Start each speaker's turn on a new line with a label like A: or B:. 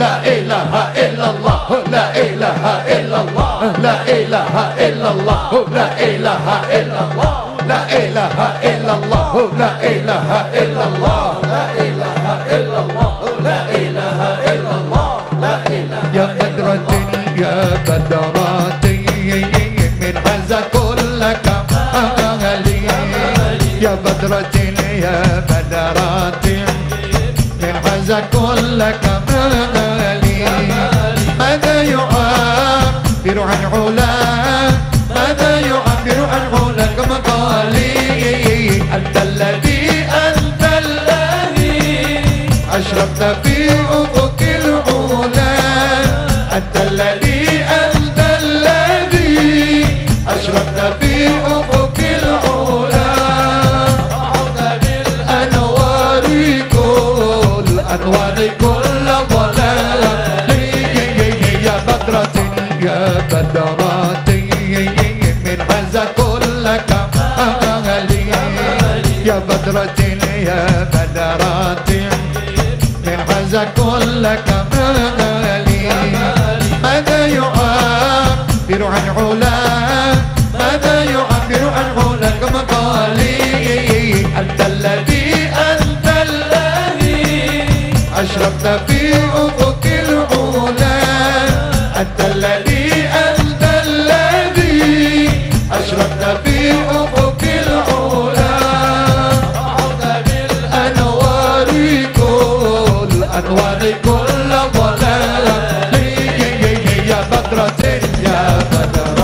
A: لا إله إلا الله لا إله إلا الله لا إله إلا الله لا إله إلا الله لا إله إلا الله لا إله إلا الله لا إله إلا الله لا إله إلا الله لا إله يا بدرة يا بدرات من عز كل كمالي يا بدرة يا بدرات عز كل كمالي ماذا يعبر عن علا ماذا يعبر عن علا كما قالي أنت الذي أنت الذي أشرفت أنوار كل ضلال يا بدرة يا بدرات من عز كل كمالي يا بدرة يا بدرات من عز كل كمالي ماذا يعبر عن علا. أنواري كل ضلالة يا بدر يا بدر